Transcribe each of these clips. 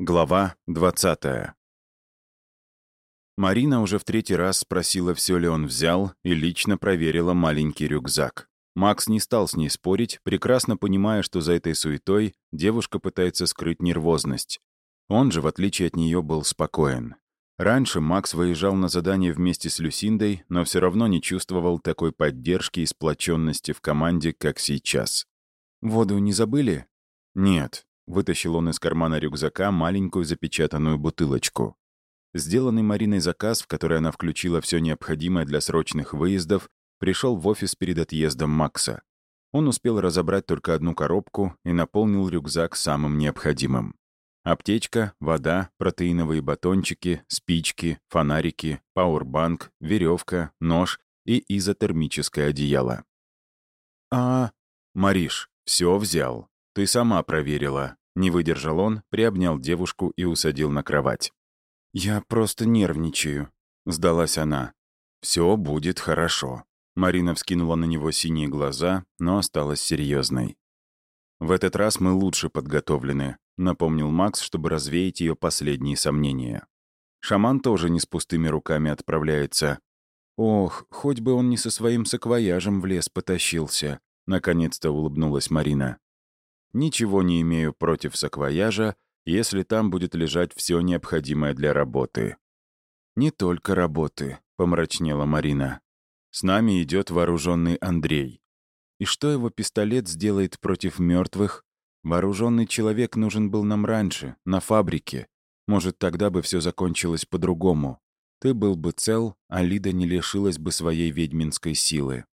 Глава 20 Марина уже в третий раз спросила, все ли он взял, и лично проверила маленький рюкзак. Макс не стал с ней спорить, прекрасно понимая, что за этой суетой девушка пытается скрыть нервозность. Он же, в отличие от нее, был спокоен. Раньше Макс выезжал на задание вместе с Люсиндой, но все равно не чувствовал такой поддержки и сплоченности в команде, как сейчас. «Воду не забыли?» «Нет», Вытащил он из кармана рюкзака маленькую запечатанную бутылочку. Сделанный Мариной заказ, в который она включила все необходимое для срочных выездов, пришел в офис перед отъездом Макса. Он успел разобрать только одну коробку и наполнил рюкзак самым необходимым. Аптечка, вода, протеиновые батончики, спички, фонарики, пауэрбанк, веревка, нож и изотермическое одеяло. «А, Мариш, все взял. Ты сама проверила. Не выдержал он, приобнял девушку и усадил на кровать. «Я просто нервничаю», — сдалась она. «Все будет хорошо». Марина вскинула на него синие глаза, но осталась серьезной. «В этот раз мы лучше подготовлены», — напомнил Макс, чтобы развеять ее последние сомнения. Шаман тоже не с пустыми руками отправляется. «Ох, хоть бы он не со своим саквояжем в лес потащился», — наконец-то улыбнулась Марина. Ничего не имею против саквояжа, если там будет лежать все необходимое для работы. «Не только работы», — помрачнела Марина. «С нами идет вооруженный Андрей. И что его пистолет сделает против мертвых? Вооруженный человек нужен был нам раньше, на фабрике. Может, тогда бы все закончилось по-другому. Ты был бы цел, а Лида не лишилась бы своей ведьминской силы.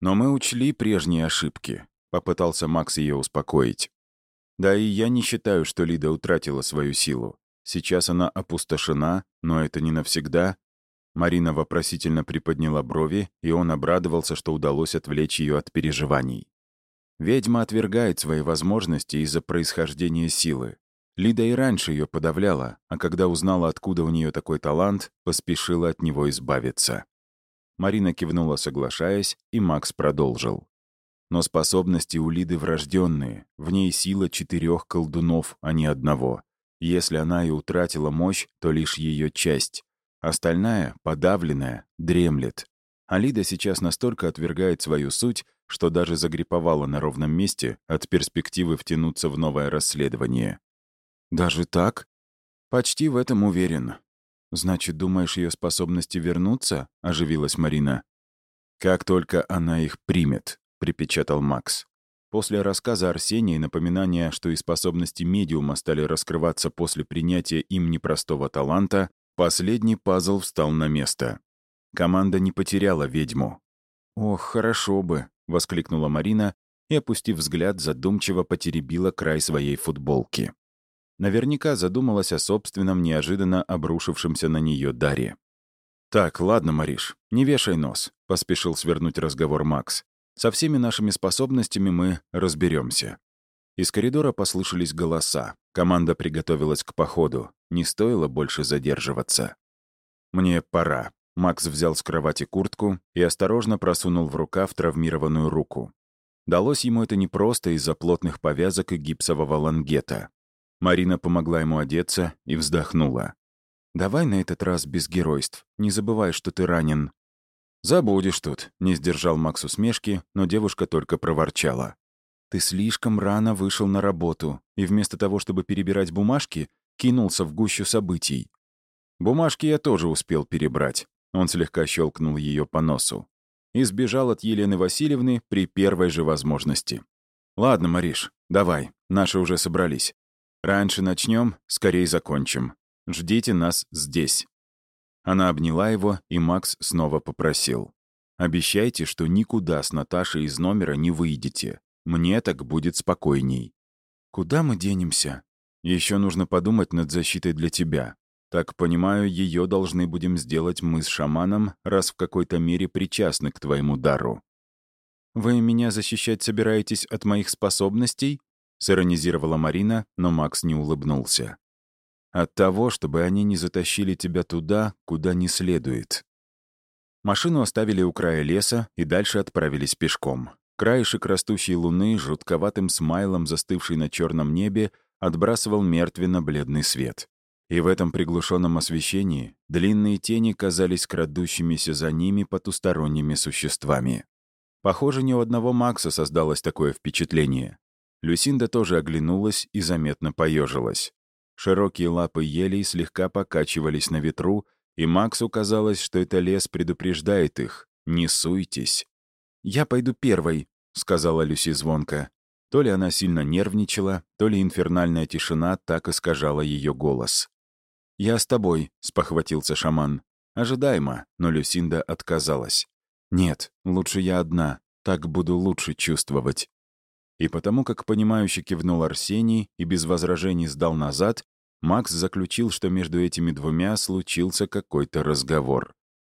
Но мы учли прежние ошибки. — попытался Макс ее успокоить. «Да и я не считаю, что Лида утратила свою силу. Сейчас она опустошена, но это не навсегда». Марина вопросительно приподняла брови, и он обрадовался, что удалось отвлечь ее от переживаний. Ведьма отвергает свои возможности из-за происхождения силы. Лида и раньше ее подавляла, а когда узнала, откуда у нее такой талант, поспешила от него избавиться. Марина кивнула, соглашаясь, и Макс продолжил. Но способности у Лиды врожденные, в ней сила четырех колдунов, а не одного. Если она и утратила мощь, то лишь ее часть. Остальная, подавленная, дремлет. А Лида сейчас настолько отвергает свою суть, что даже загриповала на ровном месте от перспективы втянуться в новое расследование. «Даже так?» «Почти в этом уверен». «Значит, думаешь, ее способности вернуться?» — оживилась Марина. «Как только она их примет», — припечатал Макс. После рассказа Арсения и напоминания, что и способности медиума стали раскрываться после принятия им непростого таланта, последний пазл встал на место. Команда не потеряла ведьму. «Ох, хорошо бы», — воскликнула Марина и, опустив взгляд, задумчиво потеребила край своей футболки. Наверняка задумалась о собственном неожиданно обрушившемся на нее даре. «Так, ладно, Мариш, не вешай нос», — поспешил свернуть разговор Макс. Со всеми нашими способностями мы разберемся. Из коридора послышались голоса. Команда приготовилась к походу. Не стоило больше задерживаться. «Мне пора». Макс взял с кровати куртку и осторожно просунул в рукав травмированную руку. Далось ему это непросто из-за плотных повязок и гипсового лангета. Марина помогла ему одеться и вздохнула. «Давай на этот раз без геройств. Не забывай, что ты ранен. «Забудешь тут», — не сдержал Макс усмешки, но девушка только проворчала. «Ты слишком рано вышел на работу, и вместо того, чтобы перебирать бумажки, кинулся в гущу событий. Бумажки я тоже успел перебрать». Он слегка щелкнул ее по носу. И сбежал от Елены Васильевны при первой же возможности. «Ладно, Мариш, давай, наши уже собрались. Раньше начнем, скорее закончим. Ждите нас здесь». Она обняла его, и Макс снова попросил. «Обещайте, что никуда с Наташей из номера не выйдете. Мне так будет спокойней». «Куда мы денемся?» Еще нужно подумать над защитой для тебя. Так понимаю, ее должны будем сделать мы с шаманом, раз в какой-то мере причастны к твоему дару». «Вы меня защищать собираетесь от моих способностей?» — сиронизировала Марина, но Макс не улыбнулся. От того, чтобы они не затащили тебя туда, куда не следует. Машину оставили у края леса и дальше отправились пешком. Краешек растущей луны, жутковатым смайлом, застывший на черном небе, отбрасывал мертвенно-бледный свет. И в этом приглушенном освещении длинные тени казались крадущимися за ними потусторонними существами. Похоже, ни у одного Макса создалось такое впечатление. Люсинда тоже оглянулась и заметно поежилась. Широкие лапы елей слегка покачивались на ветру, и Максу казалось, что это лес предупреждает их. «Не суйтесь». «Я пойду первой», — сказала Люси звонко. То ли она сильно нервничала, то ли инфернальная тишина так искажала ее голос. «Я с тобой», — спохватился шаман. Ожидаемо, но Люсинда отказалась. «Нет, лучше я одна, так буду лучше чувствовать». И потому как понимающе кивнул Арсений и без возражений сдал назад, Макс заключил, что между этими двумя случился какой-то разговор.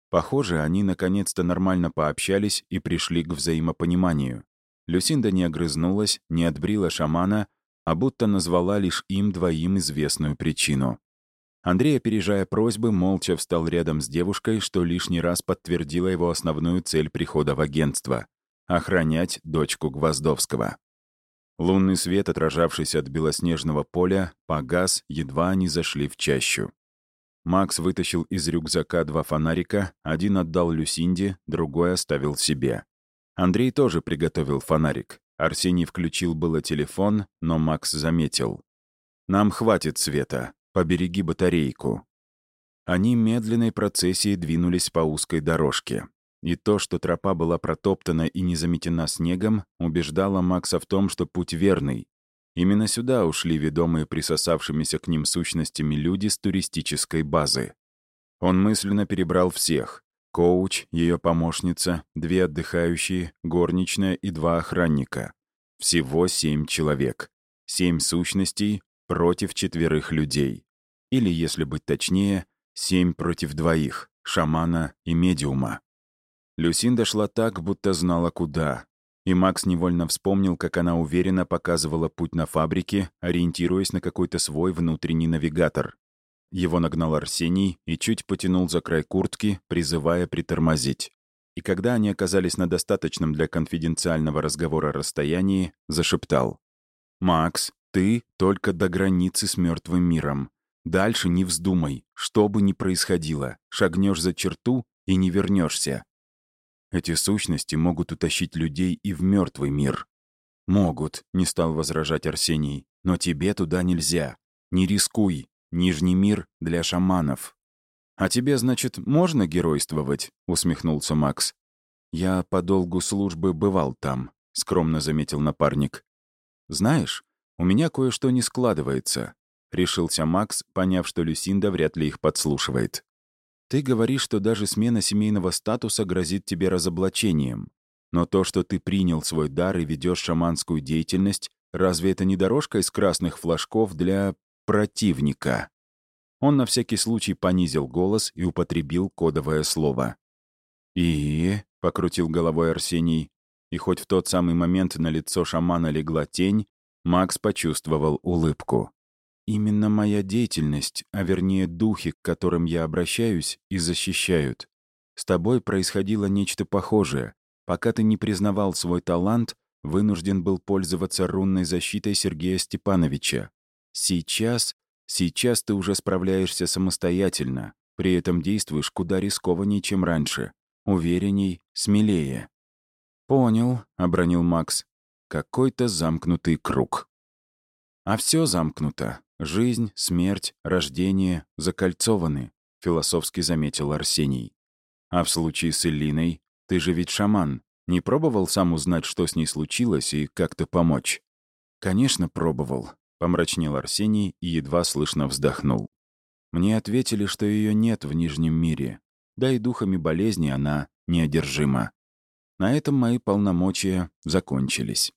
Похоже, они наконец-то нормально пообщались и пришли к взаимопониманию. Люсинда не огрызнулась, не отбрила шамана, а будто назвала лишь им двоим известную причину. Андрей, опережая просьбы, молча встал рядом с девушкой, что лишний раз подтвердило его основную цель прихода в агентство — охранять дочку Гвоздовского. Лунный свет, отражавшийся от белоснежного поля, погас, едва они зашли в чащу. Макс вытащил из рюкзака два фонарика, один отдал Люсинде, другой оставил себе. Андрей тоже приготовил фонарик. Арсений включил было телефон, но Макс заметил. «Нам хватит света. Побереги батарейку». Они медленной процессией двинулись по узкой дорожке. И то, что тропа была протоптана и не заметена снегом, убеждало Макса в том, что путь верный. Именно сюда ушли ведомые присосавшимися к ним сущностями люди с туристической базы. Он мысленно перебрал всех. Коуч, ее помощница, две отдыхающие, горничная и два охранника. Всего семь человек. Семь сущностей, против четверых людей. Или, если быть точнее, семь против двоих — шамана и медиума. Люсинда шла так, будто знала куда. И Макс невольно вспомнил, как она уверенно показывала путь на фабрике, ориентируясь на какой-то свой внутренний навигатор. Его нагнал Арсений и чуть потянул за край куртки, призывая притормозить. И когда они оказались на достаточном для конфиденциального разговора расстоянии, зашептал. «Макс, ты только до границы с мертвым миром. Дальше не вздумай, что бы ни происходило. Шагнешь за черту и не вернешься. Эти сущности могут утащить людей и в мертвый мир. Могут, не стал возражать Арсений, но тебе туда нельзя. Не рискуй. Нижний мир для шаманов. «А тебе, значит, можно геройствовать?» — усмехнулся Макс. «Я по долгу службы бывал там», — скромно заметил напарник. «Знаешь, у меня кое-что не складывается», — решился Макс, поняв, что Люсинда вряд ли их подслушивает. «Ты говоришь, что даже смена семейного статуса грозит тебе разоблачением. Но то, что ты принял свой дар и ведешь шаманскую деятельность, разве это не дорожка из красных флажков для противника?» Он на всякий случай понизил голос и употребил кодовое слово. «И...» — покрутил головой Арсений. И хоть в тот самый момент на лицо шамана легла тень, Макс почувствовал улыбку. «Именно моя деятельность, а вернее духи, к которым я обращаюсь, и защищают. С тобой происходило нечто похожее. Пока ты не признавал свой талант, вынужден был пользоваться рунной защитой Сергея Степановича. Сейчас, сейчас ты уже справляешься самостоятельно, при этом действуешь куда рискованнее, чем раньше. Уверенней, смелее». «Понял», — обронил Макс. Какой-то замкнутый круг. А все замкнуто. Жизнь, смерть, рождение закольцованы, философски заметил Арсений. А в случае с Элиной, ты же ведь шаман, не пробовал сам узнать, что с ней случилось, и как-то помочь? Конечно, пробовал, помрачнел Арсений и едва слышно вздохнул. Мне ответили, что ее нет в Нижнем мире, да и духами болезни она неодержима. На этом мои полномочия закончились.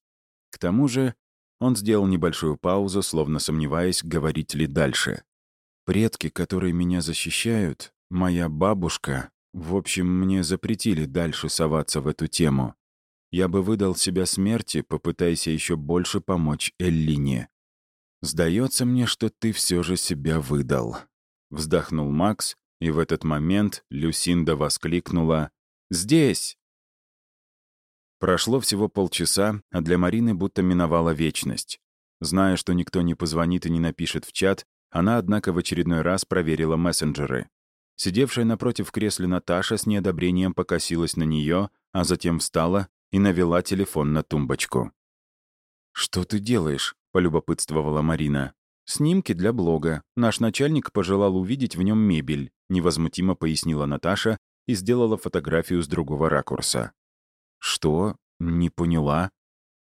К тому же он сделал небольшую паузу, словно сомневаясь, говорить ли дальше. «Предки, которые меня защищают, моя бабушка, в общем, мне запретили дальше соваться в эту тему. Я бы выдал себя смерти, попытаясь еще больше помочь Эллине. Сдается мне, что ты все же себя выдал». Вздохнул Макс, и в этот момент Люсинда воскликнула «Здесь!» Прошло всего полчаса, а для Марины будто миновала вечность. Зная, что никто не позвонит и не напишет в чат, она, однако, в очередной раз проверила мессенджеры. Сидевшая напротив в кресле Наташа с неодобрением покосилась на нее, а затем встала и навела телефон на тумбочку. «Что ты делаешь?» — полюбопытствовала Марина. «Снимки для блога. Наш начальник пожелал увидеть в нем мебель», — невозмутимо пояснила Наташа и сделала фотографию с другого ракурса. «Что? Не поняла?»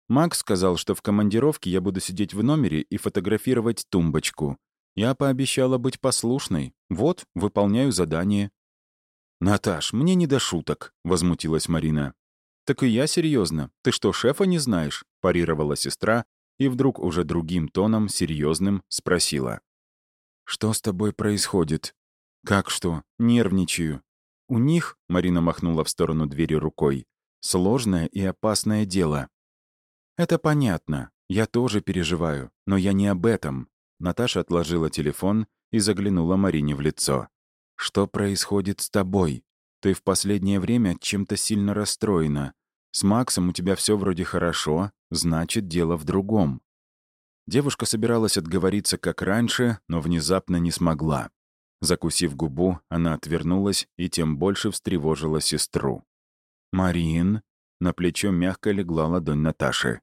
Макс сказал, что в командировке я буду сидеть в номере и фотографировать тумбочку. Я пообещала быть послушной. Вот, выполняю задание. «Наташ, мне не до шуток», — возмутилась Марина. «Так и я серьезно. Ты что, шефа не знаешь?» — парировала сестра и вдруг уже другим тоном, серьезным, спросила. «Что с тобой происходит?» «Как что? Нервничаю». «У них», — Марина махнула в сторону двери рукой, «сложное и опасное дело». «Это понятно. Я тоже переживаю. Но я не об этом. Наташа отложила телефон и заглянула Марине в лицо. «Что происходит с тобой? Ты в последнее время чем-то сильно расстроена. С Максом у тебя все вроде хорошо, значит, дело в другом». Девушка собиралась отговориться как раньше, но внезапно не смогла. Закусив губу, она отвернулась и тем больше встревожила сестру. «Марин?» — на плечо мягко легла ладонь Наташи.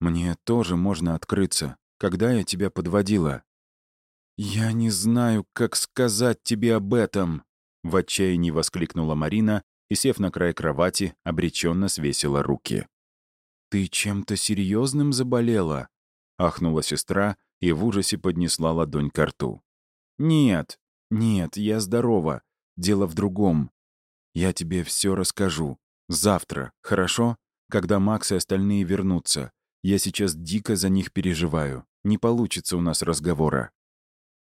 «Мне тоже можно открыться когда я тебя подводила». «Я не знаю, как сказать тебе об этом!» В отчаянии воскликнула Марина и, сев на край кровати, обреченно свесила руки. «Ты чем-то серьезным заболела?» — ахнула сестра и в ужасе поднесла ладонь к рту. «Нет, нет, я здорова. Дело в другом. Я тебе все расскажу. Завтра, хорошо? Когда Макс и остальные вернутся. Я сейчас дико за них переживаю. Не получится у нас разговора».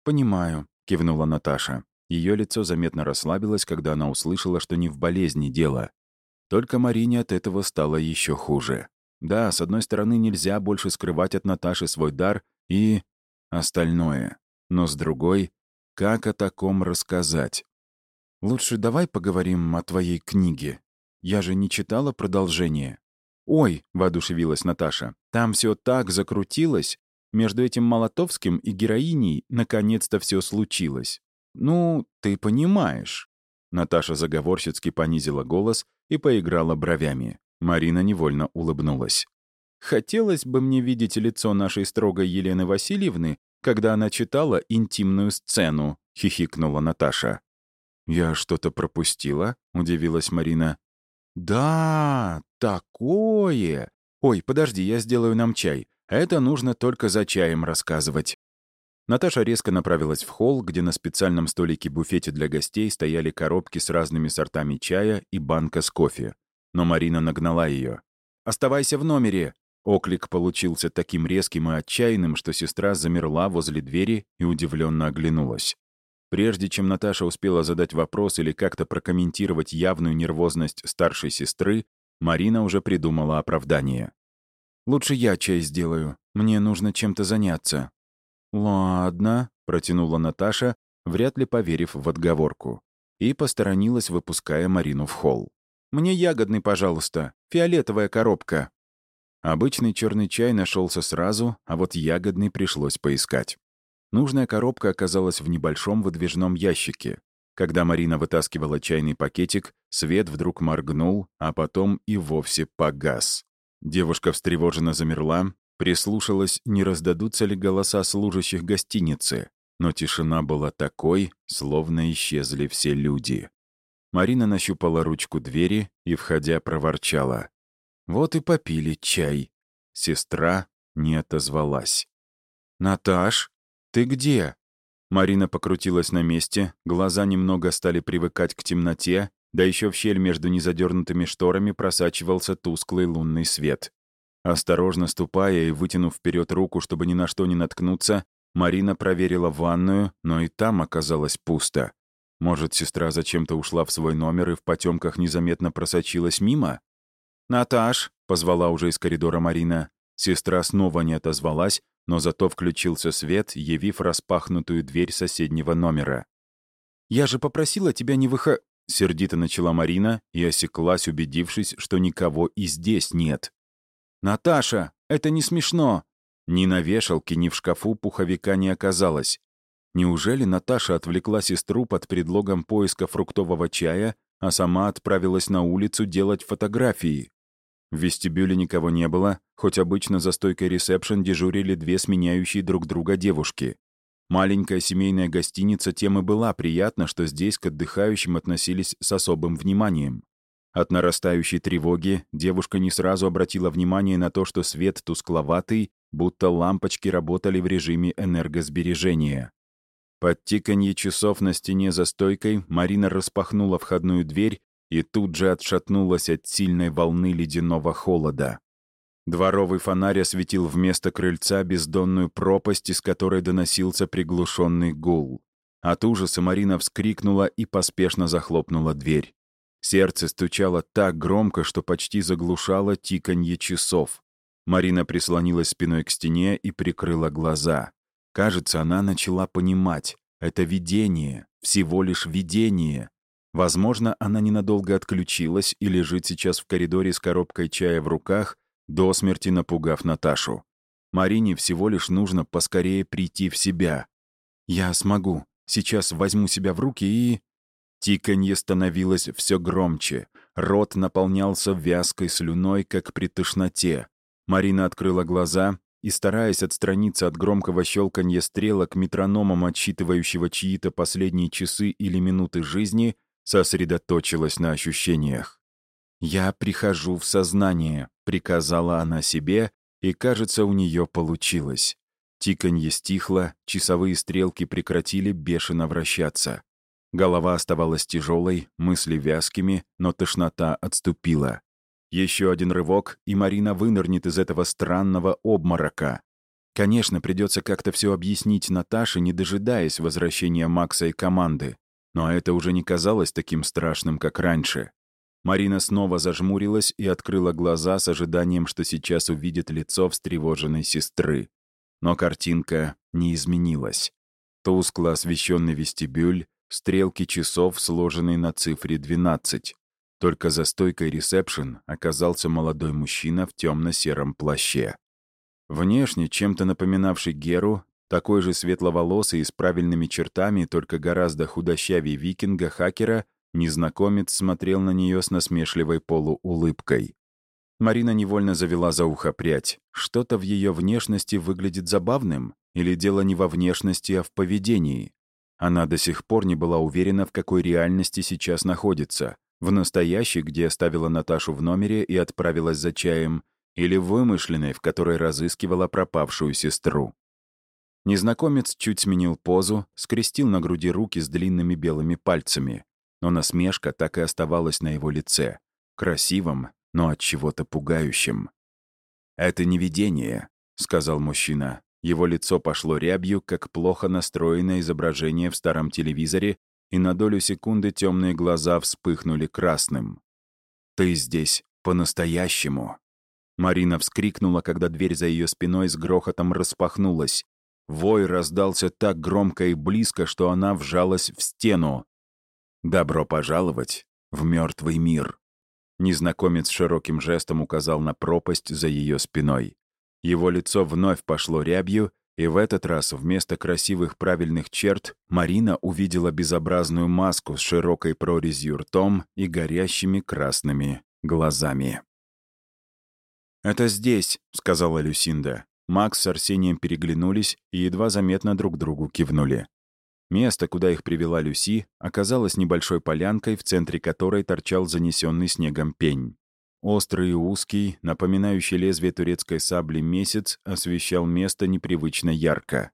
«Понимаю», — кивнула Наташа. Ее лицо заметно расслабилось, когда она услышала, что не в болезни дело. Только Марине от этого стало еще хуже. Да, с одной стороны, нельзя больше скрывать от Наташи свой дар и... остальное. Но с другой, как о таком рассказать? Лучше давай поговорим о твоей книге. Я же не читала продолжение. «Ой», — воодушевилась Наташа, — «там все так закрутилось. Между этим Молотовским и героиней наконец-то все случилось. Ну, ты понимаешь». Наташа заговорщицки понизила голос и поиграла бровями. Марина невольно улыбнулась. «Хотелось бы мне видеть лицо нашей строгой Елены Васильевны, когда она читала интимную сцену», — хихикнула Наташа. «Я что-то пропустила?» — удивилась Марина. «Да, такое! Ой, подожди, я сделаю нам чай. Это нужно только за чаем рассказывать». Наташа резко направилась в холл, где на специальном столике-буфете для гостей стояли коробки с разными сортами чая и банка с кофе. Но Марина нагнала ее. «Оставайся в номере!» Оклик получился таким резким и отчаянным, что сестра замерла возле двери и удивленно оглянулась. Прежде чем Наташа успела задать вопрос или как-то прокомментировать явную нервозность старшей сестры, Марина уже придумала оправдание. «Лучше я чай сделаю. Мне нужно чем-то заняться». «Ладно», — протянула Наташа, вряд ли поверив в отговорку, и посторонилась, выпуская Марину в холл. «Мне ягодный, пожалуйста. Фиолетовая коробка». Обычный черный чай нашелся сразу, а вот ягодный пришлось поискать. Нужная коробка оказалась в небольшом выдвижном ящике. Когда Марина вытаскивала чайный пакетик, свет вдруг моргнул, а потом и вовсе погас. Девушка встревоженно замерла, прислушалась, не раздадутся ли голоса служащих гостиницы, но тишина была такой, словно исчезли все люди. Марина нащупала ручку двери и, входя, проворчала. «Вот и попили чай». Сестра не отозвалась. «Наташ?» «Ты где?» Марина покрутилась на месте, глаза немного стали привыкать к темноте, да еще в щель между незадернутыми шторами просачивался тусклый лунный свет. Осторожно ступая и вытянув вперед руку, чтобы ни на что не наткнуться, Марина проверила ванную, но и там оказалось пусто. Может, сестра зачем-то ушла в свой номер и в потемках незаметно просочилась мимо? «Наташ!» — позвала уже из коридора Марина. Сестра снова не отозвалась, но зато включился свет, явив распахнутую дверь соседнего номера. «Я же попросила тебя не выхо...» — сердито начала Марина и осеклась, убедившись, что никого и здесь нет. «Наташа, это не смешно!» Ни на вешалке, ни в шкафу пуховика не оказалось. Неужели Наташа отвлекла сестру под предлогом поиска фруктового чая, а сама отправилась на улицу делать фотографии? В вестибюле никого не было, хоть обычно за стойкой ресепшн дежурили две сменяющие друг друга девушки. Маленькая семейная гостиница тем и была приятна, что здесь к отдыхающим относились с особым вниманием. От нарастающей тревоги девушка не сразу обратила внимание на то, что свет тускловатый, будто лампочки работали в режиме энергосбережения. Под тиканье часов на стене за стойкой Марина распахнула входную дверь и тут же отшатнулась от сильной волны ледяного холода. Дворовый фонарь осветил вместо крыльца бездонную пропасть, из которой доносился приглушенный гул. От ужаса Марина вскрикнула и поспешно захлопнула дверь. Сердце стучало так громко, что почти заглушало тиканье часов. Марина прислонилась спиной к стене и прикрыла глаза. Кажется, она начала понимать. Это видение, всего лишь видение. Возможно, она ненадолго отключилась и лежит сейчас в коридоре с коробкой чая в руках, до смерти напугав Наташу. Марине всего лишь нужно поскорее прийти в себя. «Я смогу. Сейчас возьму себя в руки и...» Тиканье становилось все громче. Рот наполнялся вязкой слюной, как при тошноте. Марина открыла глаза и, стараясь отстраниться от громкого щелканья стрелок метрономом, отсчитывающего чьи-то последние часы или минуты жизни, сосредоточилась на ощущениях. «Я прихожу в сознание», — приказала она себе, и, кажется, у нее получилось. Тиканье стихло, часовые стрелки прекратили бешено вращаться. Голова оставалась тяжелой, мысли вязкими, но тошнота отступила. Еще один рывок, и Марина вынырнет из этого странного обморока. Конечно, придется как-то все объяснить Наташе, не дожидаясь возвращения Макса и команды. Но это уже не казалось таким страшным, как раньше. Марина снова зажмурилась и открыла глаза с ожиданием, что сейчас увидит лицо встревоженной сестры. Но картинка не изменилась. Тускло освещенный вестибюль, стрелки часов, сложенные на цифре 12. Только за стойкой ресепшн оказался молодой мужчина в темно-сером плаще. Внешне, чем-то напоминавший Геру, такой же светловолосый и с правильными чертами, только гораздо худощавее викинга-хакера, незнакомец смотрел на нее с насмешливой полуулыбкой. Марина невольно завела за ухо прядь. Что-то в ее внешности выглядит забавным? Или дело не во внешности, а в поведении? Она до сих пор не была уверена, в какой реальности сейчас находится в настоящей, где оставила Наташу в номере и отправилась за чаем, или в вымышленной, в которой разыскивала пропавшую сестру. Незнакомец чуть сменил позу, скрестил на груди руки с длинными белыми пальцами, но насмешка так и оставалась на его лице, красивом, но от чего-то пугающим. «Это не видение», — сказал мужчина. Его лицо пошло рябью, как плохо настроенное изображение в старом телевизоре, и на долю секунды темные глаза вспыхнули красным. «Ты здесь по-настоящему!» Марина вскрикнула, когда дверь за ее спиной с грохотом распахнулась. Вой раздался так громко и близко, что она вжалась в стену. «Добро пожаловать в мертвый мир!» Незнакомец широким жестом указал на пропасть за ее спиной. Его лицо вновь пошло рябью, и в этот раз вместо красивых правильных черт Марина увидела безобразную маску с широкой прорезью ртом и горящими красными глазами. «Это здесь», — сказала Люсинда. Макс с Арсением переглянулись и едва заметно друг другу кивнули. Место, куда их привела Люси, оказалось небольшой полянкой, в центре которой торчал занесенный снегом пень. Острый и узкий, напоминающий лезвие турецкой сабли месяц, освещал место непривычно ярко.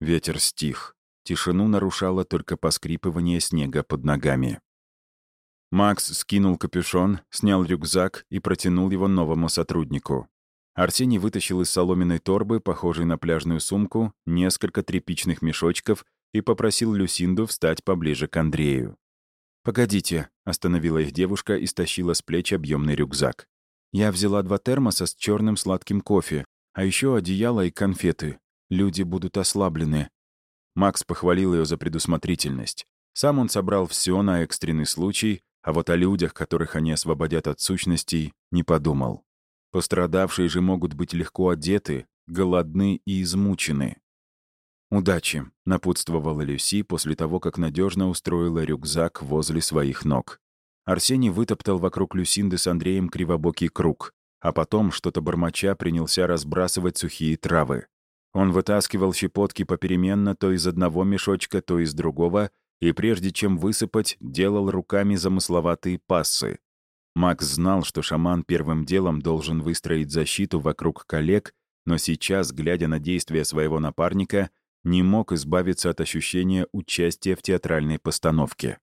Ветер стих. Тишину нарушало только поскрипывание снега под ногами. Макс скинул капюшон, снял рюкзак и протянул его новому сотруднику. Арсений вытащил из соломенной торбы, похожей на пляжную сумку, несколько тряпичных мешочков и попросил Люсинду встать поближе к Андрею. «Погодите», — остановила их девушка и стащила с плеч объемный рюкзак. «Я взяла два термоса с черным сладким кофе, а еще одеяло и конфеты. Люди будут ослаблены». Макс похвалил ее за предусмотрительность. Сам он собрал все на экстренный случай, а вот о людях, которых они освободят от сущностей, не подумал. Пострадавшие же могут быть легко одеты, голодны и измучены. «Удачи», — напутствовала Люси после того, как надежно устроила рюкзак возле своих ног. Арсений вытоптал вокруг Люсинды с Андреем кривобокий круг, а потом, что-то бормоча, принялся разбрасывать сухие травы. Он вытаскивал щепотки попеременно то из одного мешочка, то из другого, и прежде чем высыпать, делал руками замысловатые пассы. Макс знал, что шаман первым делом должен выстроить защиту вокруг коллег, но сейчас, глядя на действия своего напарника, не мог избавиться от ощущения участия в театральной постановке.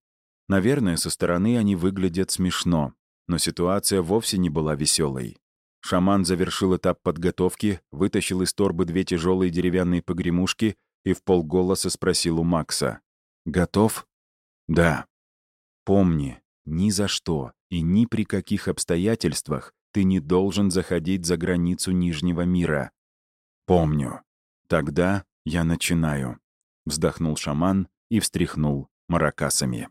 Наверное, со стороны они выглядят смешно, но ситуация вовсе не была веселой. Шаман завершил этап подготовки, вытащил из торбы две тяжелые деревянные погремушки и в полголоса спросил у Макса. «Готов?» «Да». «Помни, ни за что и ни при каких обстоятельствах ты не должен заходить за границу Нижнего мира». «Помню. Тогда я начинаю», — вздохнул шаман и встряхнул маракасами.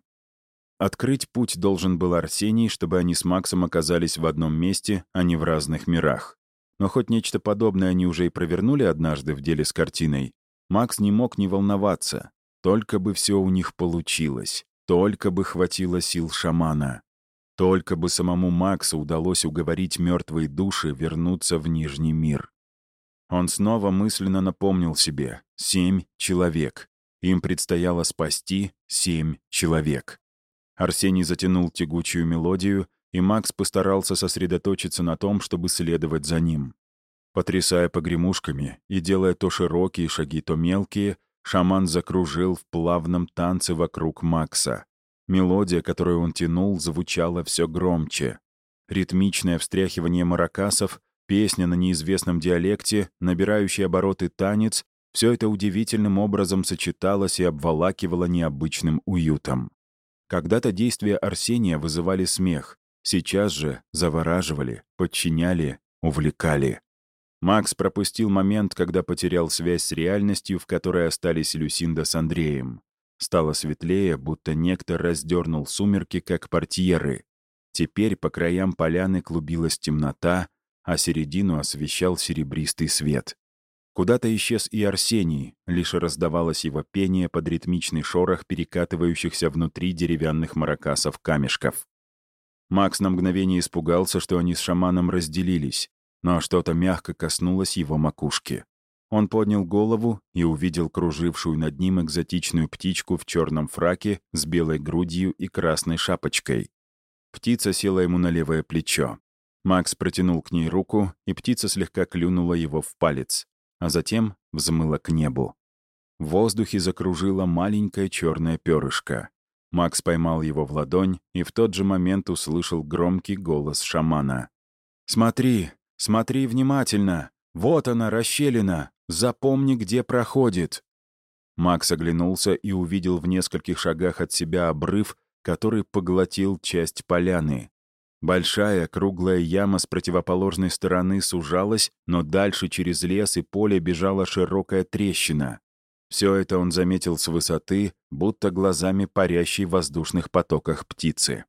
Открыть путь должен был Арсений, чтобы они с Максом оказались в одном месте, а не в разных мирах. Но хоть нечто подобное они уже и провернули однажды в деле с картиной, Макс не мог не волноваться. Только бы все у них получилось. Только бы хватило сил шамана. Только бы самому Максу удалось уговорить мертвые души вернуться в Нижний мир. Он снова мысленно напомнил себе «семь человек». Им предстояло спасти семь человек. Арсений затянул тягучую мелодию, и Макс постарался сосредоточиться на том, чтобы следовать за ним. Потрясая погремушками и делая то широкие шаги, то мелкие, шаман закружил в плавном танце вокруг Макса. Мелодия, которую он тянул, звучала все громче. Ритмичное встряхивание маракасов, песня на неизвестном диалекте, набирающий обороты танец — все это удивительным образом сочеталось и обволакивало необычным уютом. Когда-то действия Арсения вызывали смех, сейчас же завораживали, подчиняли, увлекали. Макс пропустил момент, когда потерял связь с реальностью, в которой остались Люсинда с Андреем. Стало светлее, будто некто раздернул сумерки, как портьеры. Теперь по краям поляны клубилась темнота, а середину освещал серебристый свет. Куда-то исчез и Арсений, лишь раздавалось его пение под ритмичный шорох перекатывающихся внутри деревянных маракасов камешков. Макс на мгновение испугался, что они с шаманом разделились, но что-то мягко коснулось его макушки. Он поднял голову и увидел кружившую над ним экзотичную птичку в черном фраке с белой грудью и красной шапочкой. Птица села ему на левое плечо. Макс протянул к ней руку, и птица слегка клюнула его в палец а затем взмыла к небу. В воздухе закружило маленькое черное перышко. Макс поймал его в ладонь и в тот же момент услышал громкий голос шамана. «Смотри, смотри внимательно! Вот она, расщелина! Запомни, где проходит!» Макс оглянулся и увидел в нескольких шагах от себя обрыв, который поглотил часть поляны. Большая круглая яма с противоположной стороны сужалась, но дальше через лес и поле бежала широкая трещина. Все это он заметил с высоты, будто глазами парящей в воздушных потоках птицы.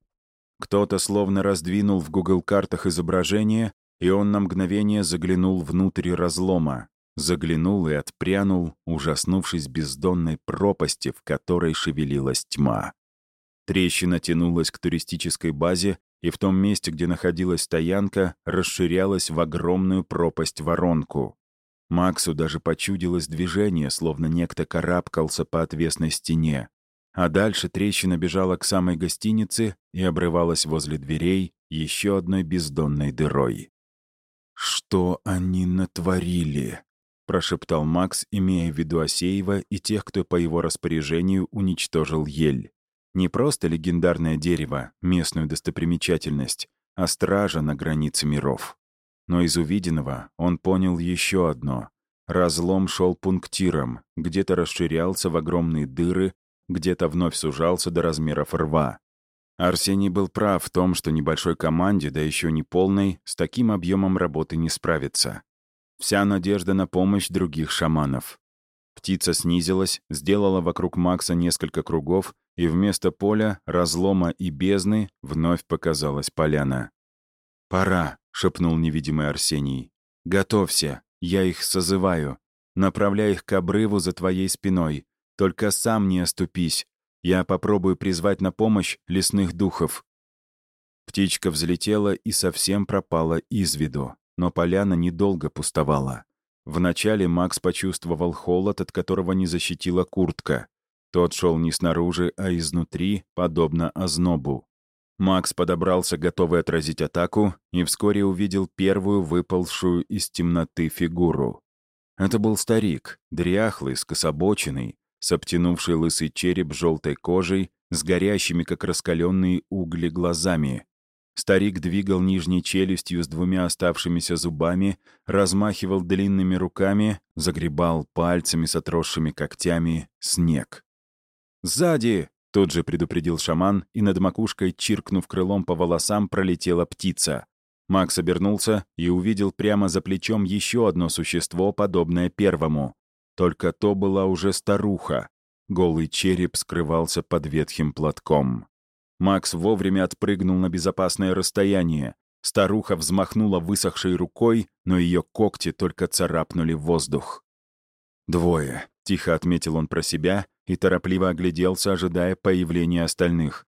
Кто-то словно раздвинул в Google-картах изображение, и он на мгновение заглянул внутрь разлома. Заглянул и отпрянул, ужаснувшись бездонной пропасти, в которой шевелилась тьма. Трещина тянулась к туристической базе, и в том месте, где находилась стоянка, расширялась в огромную пропасть-воронку. Максу даже почудилось движение, словно некто карабкался по отвесной стене. А дальше трещина бежала к самой гостинице и обрывалась возле дверей еще одной бездонной дырой. «Что они натворили?» — прошептал Макс, имея в виду Асеева и тех, кто по его распоряжению уничтожил ель. Не просто легендарное дерево, местную достопримечательность, а стража на границе миров. Но из увиденного он понял еще одно. Разлом шел пунктиром, где-то расширялся в огромные дыры, где-то вновь сужался до размеров рва. Арсений был прав в том, что небольшой команде, да еще не полной, с таким объемом работы не справится. Вся надежда на помощь других шаманов. Птица снизилась, сделала вокруг Макса несколько кругов, и вместо поля, разлома и бездны вновь показалась поляна. «Пора», — шепнул невидимый Арсений. «Готовься, Я их созываю. Направляй их к обрыву за твоей спиной. Только сам не оступись. Я попробую призвать на помощь лесных духов». Птичка взлетела и совсем пропала из виду, но поляна недолго пустовала. Вначале Макс почувствовал холод, от которого не защитила куртка. Тот шел не снаружи, а изнутри, подобно ознобу. Макс подобрался, готовый отразить атаку, и вскоре увидел первую выползшую из темноты фигуру. Это был старик, дряхлый, скособоченный, с обтянувший лысый череп желтой кожей, с горящими, как раскаленные угли, глазами. Старик двигал нижней челюстью с двумя оставшимися зубами, размахивал длинными руками, загребал пальцами с отросшими когтями снег. «Сзади!» — тут же предупредил шаман, и над макушкой, чиркнув крылом по волосам, пролетела птица. Макс обернулся и увидел прямо за плечом еще одно существо, подобное первому. Только то была уже старуха. Голый череп скрывался под ветхим платком. Макс вовремя отпрыгнул на безопасное расстояние. Старуха взмахнула высохшей рукой, но ее когти только царапнули воздух. «Двое», — тихо отметил он про себя и торопливо огляделся, ожидая появления остальных.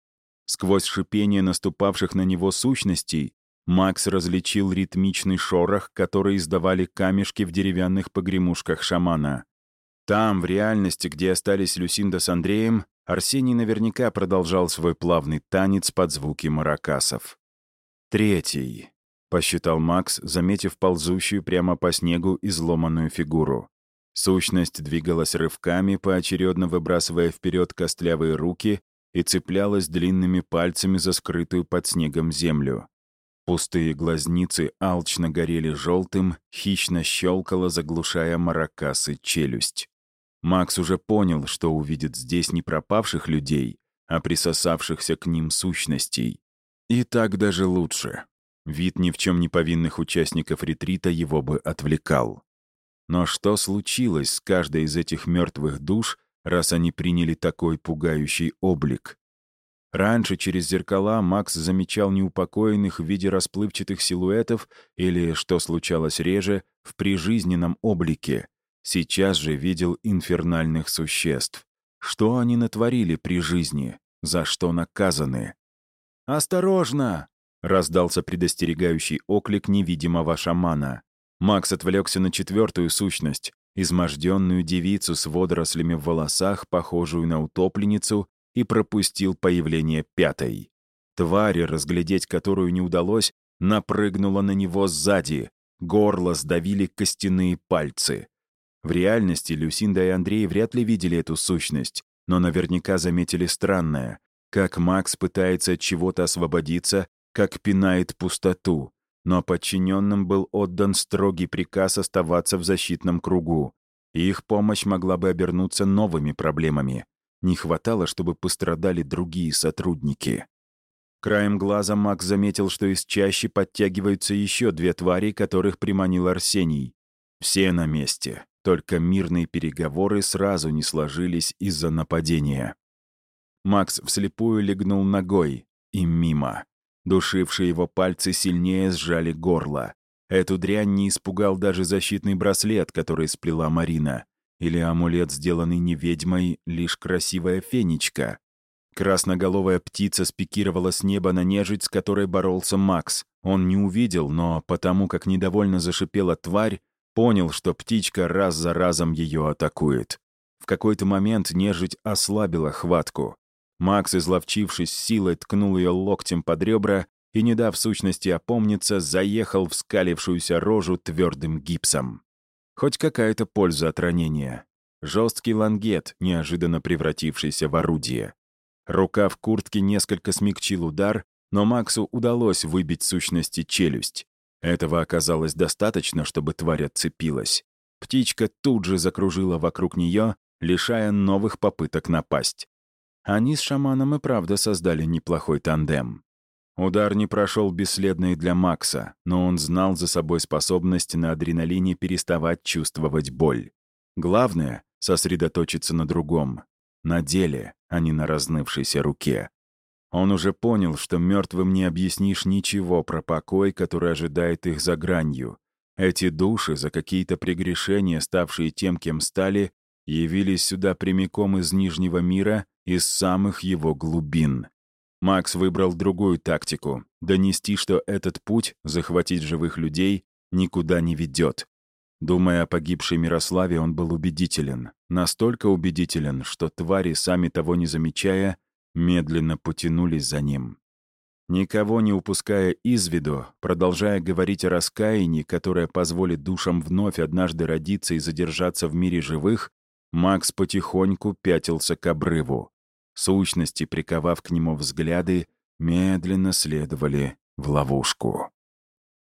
Сквозь шипение наступавших на него сущностей Макс различил ритмичный шорох, который издавали камешки в деревянных погремушках шамана. Там, в реальности, где остались Люсинда с Андреем, Арсений наверняка продолжал свой плавный танец под звуки маракасов. «Третий», — посчитал Макс, заметив ползущую прямо по снегу изломанную фигуру. Сущность двигалась рывками, поочередно выбрасывая вперед костлявые руки и цеплялась длинными пальцами за скрытую под снегом землю. Пустые глазницы алчно горели желтым, хищно щелкала, заглушая маракасы челюсть. Макс уже понял, что увидит здесь не пропавших людей, а присосавшихся к ним сущностей. И так даже лучше. Вид ни в чем не повинных участников ретрита его бы отвлекал. Но что случилось с каждой из этих мертвых душ, раз они приняли такой пугающий облик? Раньше через зеркала Макс замечал неупокоенных в виде расплывчатых силуэтов или, что случалось реже, в прижизненном облике. Сейчас же видел инфернальных существ. Что они натворили при жизни? За что наказаны? «Осторожно!» — раздался предостерегающий оклик невидимого шамана. Макс отвлекся на четвертую сущность, изможденную девицу с водорослями в волосах, похожую на утопленницу, и пропустил появление пятой. Твари, разглядеть которую не удалось, напрыгнула на него сзади. Горло сдавили костяные пальцы. В реальности Люсинда и Андрей вряд ли видели эту сущность, но наверняка заметили странное. Как Макс пытается от чего-то освободиться, как пинает пустоту. Но подчиненным был отдан строгий приказ оставаться в защитном кругу. их помощь могла бы обернуться новыми проблемами. Не хватало, чтобы пострадали другие сотрудники. Краем глаза Макс заметил, что из чащи подтягиваются еще две твари, которых приманил Арсений. Все на месте. Только мирные переговоры сразу не сложились из-за нападения. Макс вслепую легнул ногой. И мимо. Душившие его пальцы сильнее сжали горло. Эту дрянь не испугал даже защитный браслет, который сплела Марина. Или амулет, сделанный не ведьмой, лишь красивая фенечка. Красноголовая птица спикировала с неба на нежить, с которой боролся Макс. Он не увидел, но потому как недовольно зашипела тварь, Понял, что птичка раз за разом ее атакует. В какой-то момент нежить ослабила хватку. Макс, изловчившись силой, ткнул ее локтем под ребра и, не дав сущности опомниться, заехал в скалившуюся рожу твердым гипсом. Хоть какая-то польза от ранения. Жесткий лангет, неожиданно превратившийся в орудие. Рука в куртке несколько смягчил удар, но Максу удалось выбить сущности челюсть. Этого оказалось достаточно, чтобы тварь отцепилась. Птичка тут же закружила вокруг нее, лишая новых попыток напасть. Они с шаманом и правда создали неплохой тандем. Удар не прошел бесследно и для Макса, но он знал за собой способность на адреналине переставать чувствовать боль. Главное — сосредоточиться на другом. На деле, а не на разнывшейся руке. Он уже понял, что мертвым не объяснишь ничего про покой, который ожидает их за гранью. Эти души, за какие-то прегрешения, ставшие тем, кем стали, явились сюда прямиком из Нижнего мира, из самых его глубин. Макс выбрал другую тактику — донести, что этот путь, захватить живых людей, никуда не ведет. Думая о погибшей Мирославе, он был убедителен. Настолько убедителен, что твари, сами того не замечая, медленно потянулись за ним. Никого не упуская из виду, продолжая говорить о раскаянии, которое позволит душам вновь однажды родиться и задержаться в мире живых, Макс потихоньку пятился к обрыву. Сущности, приковав к нему взгляды, медленно следовали в ловушку.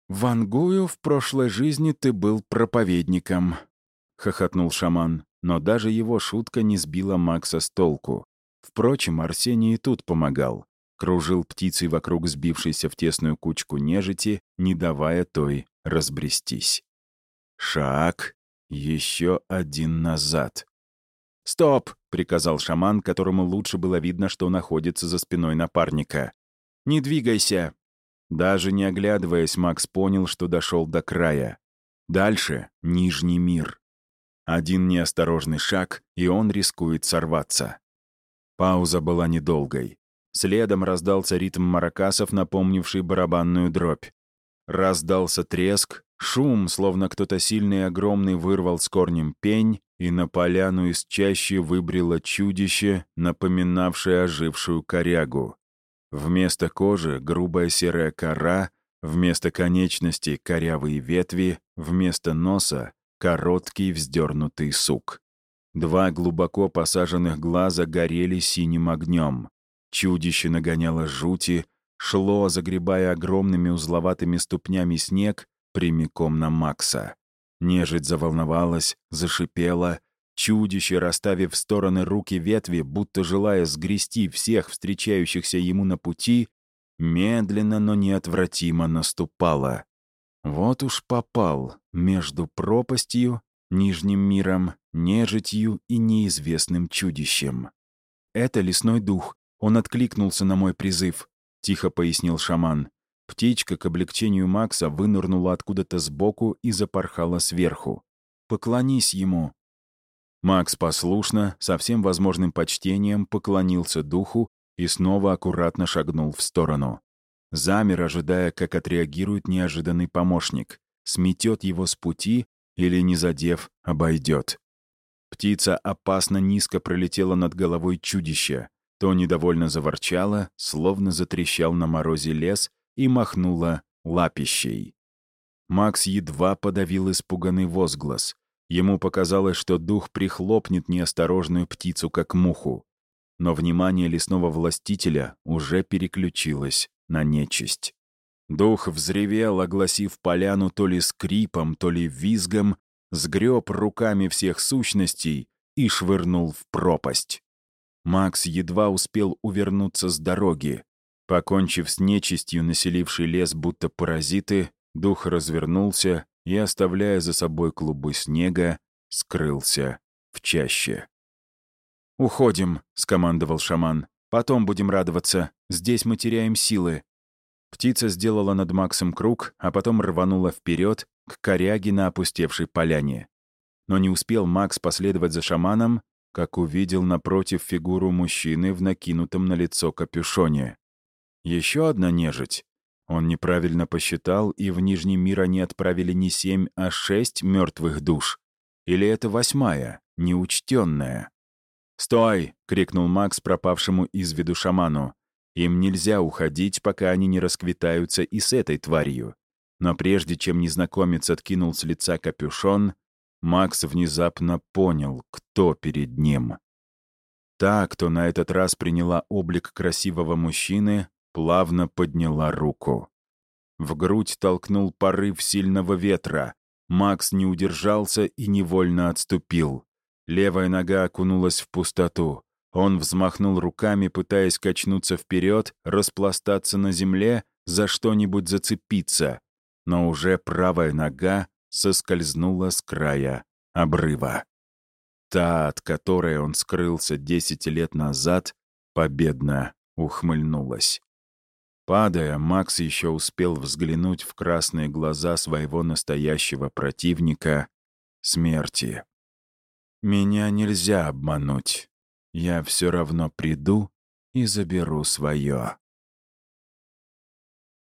«Вангую, в прошлой жизни ты был проповедником», — хохотнул шаман, но даже его шутка не сбила Макса с толку. Впрочем, Арсений и тут помогал. Кружил птицей вокруг сбившейся в тесную кучку нежити, не давая той разбрестись. Шаг, еще один назад. «Стоп!» — приказал шаман, которому лучше было видно, что находится за спиной напарника. «Не двигайся!» Даже не оглядываясь, Макс понял, что дошел до края. Дальше — Нижний мир. Один неосторожный шаг, и он рискует сорваться. Пауза была недолгой. Следом раздался ритм маракасов, напомнивший барабанную дробь. Раздался треск, шум, словно кто-то сильный и огромный вырвал с корнем пень, и на поляну из чащи выбрело чудище, напоминавшее ожившую корягу. Вместо кожи — грубая серая кора, вместо конечностей — корявые ветви, вместо носа — короткий вздернутый сук. Два глубоко посаженных глаза горели синим огнем. Чудище нагоняло жути, шло, загребая огромными узловатыми ступнями снег, прямиком на Макса. Нежить заволновалась, зашипела, Чудище, расставив в стороны руки ветви, будто желая сгрести всех встречающихся ему на пути, медленно, но неотвратимо наступало. Вот уж попал между пропастью, нижним миром, нежитью и неизвестным чудищем. «Это лесной дух. Он откликнулся на мой призыв», — тихо пояснил шаман. Птичка к облегчению Макса вынырнула откуда-то сбоку и запорхала сверху. «Поклонись ему», Макс послушно, со всем возможным почтением, поклонился духу и снова аккуратно шагнул в сторону. Замер, ожидая, как отреагирует неожиданный помощник. Сметет его с пути или, не задев, обойдет. Птица опасно низко пролетела над головой чудища. То недовольно заворчала, словно затрещал на морозе лес, и махнула лапищей. Макс едва подавил испуганный возглас. Ему показалось, что дух прихлопнет неосторожную птицу, как муху. Но внимание лесного властителя уже переключилось на нечисть. Дух взревел, огласив поляну то ли скрипом, то ли визгом, сгреб руками всех сущностей и швырнул в пропасть. Макс едва успел увернуться с дороги. Покончив с нечистью, населивший лес будто паразиты, дух развернулся и, оставляя за собой клубы снега, скрылся в чаще. «Уходим», — скомандовал шаман. «Потом будем радоваться. Здесь мы теряем силы». Птица сделала над Максом круг, а потом рванула вперед к коряге на опустевшей поляне. Но не успел Макс последовать за шаманом, как увидел напротив фигуру мужчины в накинутом на лицо капюшоне. Еще одна нежить. Он неправильно посчитал, и в Нижний мир они отправили не семь, а шесть мертвых душ. Или это восьмая, неучтенная? «Стой!» — крикнул Макс пропавшему из виду шаману. «Им нельзя уходить, пока они не расквитаются и с этой тварью». Но прежде чем незнакомец откинул с лица капюшон, Макс внезапно понял, кто перед ним. Та, кто на этот раз приняла облик красивого мужчины, плавно подняла руку. В грудь толкнул порыв сильного ветра. Макс не удержался и невольно отступил. Левая нога окунулась в пустоту. Он взмахнул руками, пытаясь качнуться вперед, распластаться на земле, за что-нибудь зацепиться. Но уже правая нога соскользнула с края обрыва. Та, от которой он скрылся десять лет назад, победно ухмыльнулась. Падая, Макс еще успел взглянуть в красные глаза своего настоящего противника — смерти. «Меня нельзя обмануть. Я все равно приду и заберу свое».